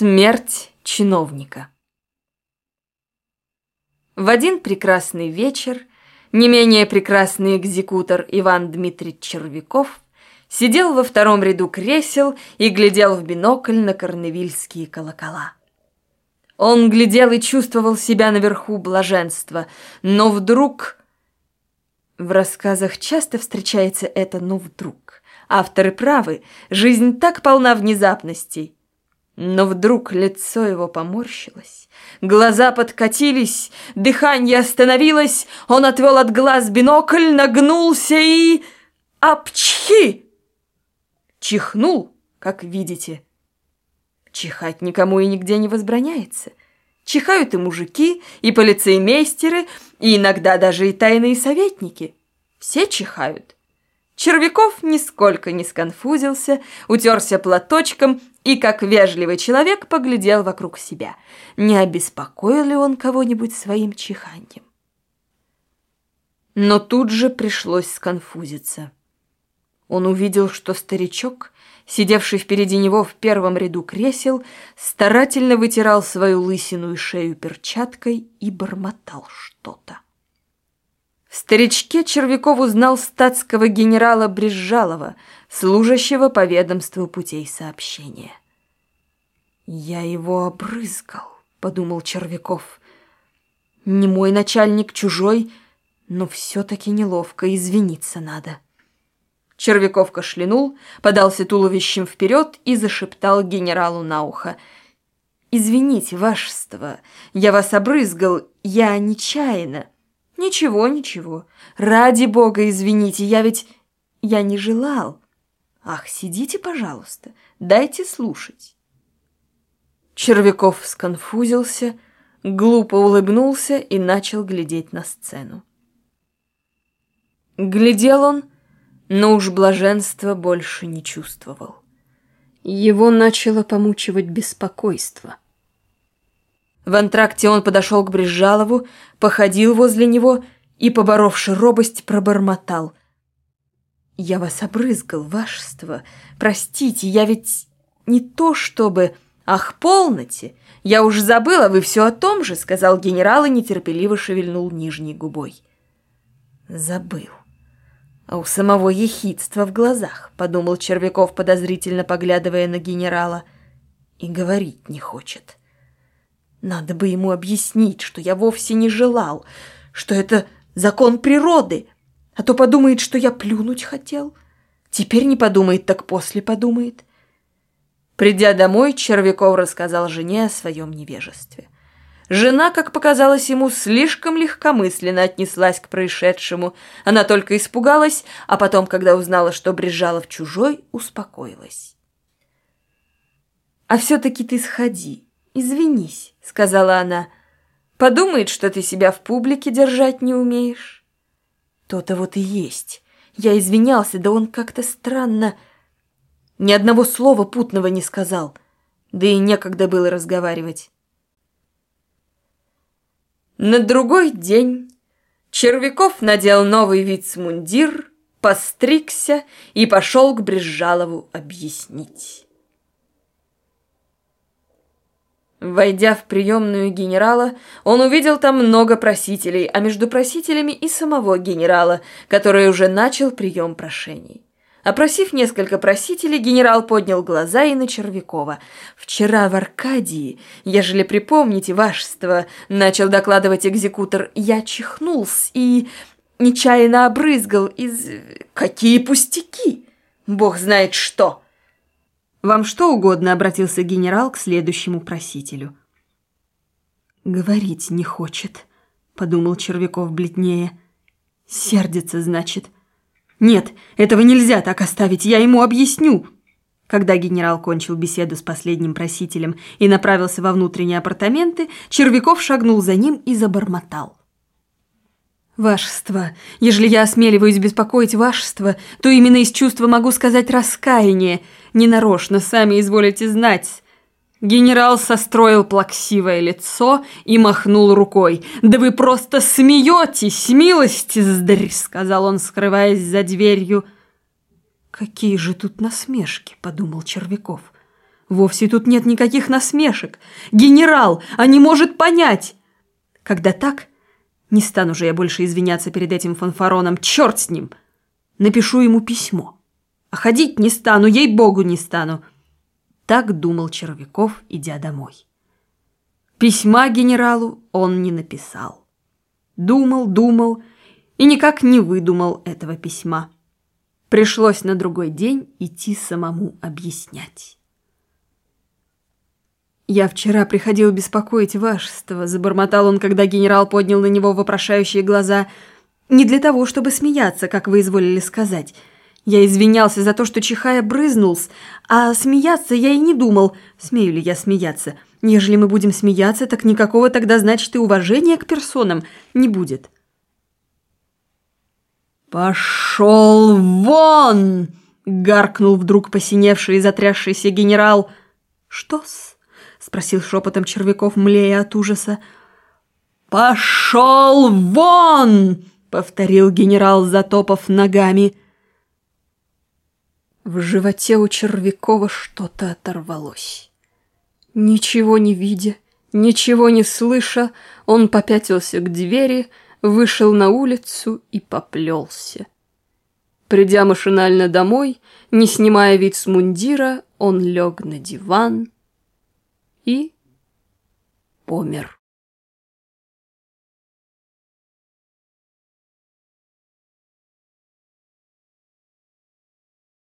Смерть чиновника. В один прекрасный вечер не менее прекрасный экзекутор Иван Дмитриевич Червяков сидел во втором ряду кресел и глядел в бинокль на корневильские колокола. Он глядел и чувствовал себя наверху блаженства, но вдруг... В рассказах часто встречается это «но вдруг». Авторы правы, жизнь так полна внезапностей. Но вдруг лицо его поморщилось, глаза подкатились, дыхание остановилось, он отвел от глаз бинокль, нагнулся и... Апчхи! Чихнул, как видите. Чихать никому и нигде не возбраняется. Чихают и мужики, и полицеймейстеры, и иногда даже и тайные советники. Все чихают. Червяков нисколько не сконфузился, утерся платочком и, как вежливый человек, поглядел вокруг себя. Не обеспокоил ли он кого-нибудь своим чиханьем? Но тут же пришлось сконфузиться. Он увидел, что старичок, сидевший впереди него в первом ряду кресел, старательно вытирал свою лысину и шею перчаткой и бормотал что-то. В старичке Червяков узнал статского генерала Брезжалова, служащего по ведомству путей сообщения. «Я его обрызгал», — подумал Червяков. «Не мой начальник, чужой, но все-таки неловко, извиниться надо». Червяков кашлянул, подался туловищем вперед и зашептал генералу на ухо. «Извините, вашество, я вас обрызгал, я нечаянно». «Ничего, ничего. Ради бога, извините, я ведь... я не желал. Ах, сидите, пожалуйста, дайте слушать». Червяков сконфузился, глупо улыбнулся и начал глядеть на сцену. Глядел он, но уж блаженства больше не чувствовал. Его начало помучивать беспокойство. В антракте он подошел к Брезжалову, походил возле него и, поборовши робость, пробормотал. «Я вас обрызгал, вашество. Простите, я ведь не то чтобы...» «Ах, полноте! Я уж забыла, вы все о том же!» — сказал генерал и нетерпеливо шевельнул нижней губой. «Забыл. А у самого ехидства в глазах», — подумал Червяков, подозрительно поглядывая на генерала. «И говорить не хочет». Надо бы ему объяснить, что я вовсе не желал, что это закон природы, а то подумает, что я плюнуть хотел. Теперь не подумает, так после подумает. Придя домой, Червяков рассказал жене о своем невежестве. Жена, как показалось ему, слишком легкомысленно отнеслась к происшедшему. Она только испугалась, а потом, когда узнала, что Брежалов чужой, успокоилась. «А все-таки ты сходи», «Извинись», — сказала она. «Подумает, что ты себя в публике держать не умеешь». «То-то вот и есть. Я извинялся, да он как-то странно...» Ни одного слова путного не сказал, да и некогда было разговаривать. На другой день Червяков надел новый вицмундир, постригся и пошел к Брезжалову объяснить. Войдя в приемную генерала, он увидел там много просителей, а между просителями и самого генерала, который уже начал прием прошений. Опросив несколько просителей, генерал поднял глаза и на Червякова. «Вчера в Аркадии, ежели припомните, вашество, — начал докладывать экзекутор, — я чихнулся и нечаянно обрызгал из... Какие пустяки! Бог знает что!» «Вам что угодно?» — обратился генерал к следующему просителю. «Говорить не хочет», — подумал Червяков бледнее. «Сердится, значит». «Нет, этого нельзя так оставить, я ему объясню». Когда генерал кончил беседу с последним просителем и направился во внутренние апартаменты, Червяков шагнул за ним и забормотал. «Вашество, ежели я осмеливаюсь беспокоить вашество, то именно из чувства могу сказать раскаяние. Ненарочно, сами изволите знать». Генерал состроил плаксивое лицо и махнул рукой. «Да вы просто смеетесь, милости здрь!» — сказал он, скрываясь за дверью. «Какие же тут насмешки!» — подумал Червяков. Вовсе тут нет никаких насмешек. Генерал, а не может понять. Когда так, не стану же я больше извиняться перед этим фанфароном. Черт с ним! Напишу ему письмо. А ходить не стану, ей-богу не стану. Так думал Червяков, идя домой. Письма генералу он не написал. Думал, думал и никак не выдумал этого письма. Пришлось на другой день идти самому объяснять. «Я вчера приходил беспокоить вашество», — забормотал он, когда генерал поднял на него вопрошающие глаза. «Не для того, чтобы смеяться, как вы изволили сказать. Я извинялся за то, что чихая брызнулся, а смеяться я и не думал, смею ли я смеяться. Ежели мы будем смеяться, так никакого тогда, значит, и уважения к персонам не будет». «Пошел вон!» — гаркнул вдруг посиневший и затрясшийся генерал. «Что-с?» — спросил шепотом Червяков, млея от ужаса. «Пошел вон!» — повторил генерал, затопав ногами. В животе у Червякова что-то оторвалось. Ничего не видя, ничего не слыша, он попятился к двери, вышел на улицу и поплелся. Придя машинально домой, не снимая вид с мундира, он лег на диван и помер.